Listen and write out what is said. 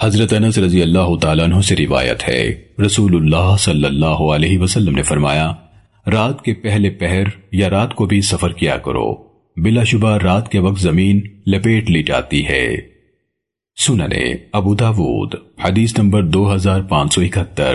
حضرت انس رضی اللہ تعالیٰ عنہ سے روایت ہے۔ رسول اللہ صلی اللہ علیہ وسلم نے فرمایا، رات کے پہلے پہر یا رات کو بھی سفر کیا کرو۔ بلا شبہ رات کے وقت زمین لپیٹ لی جاتی ہے۔ سننے ابو داود، حدیث نمبر دو ہزار پانچ سو اکہتر۔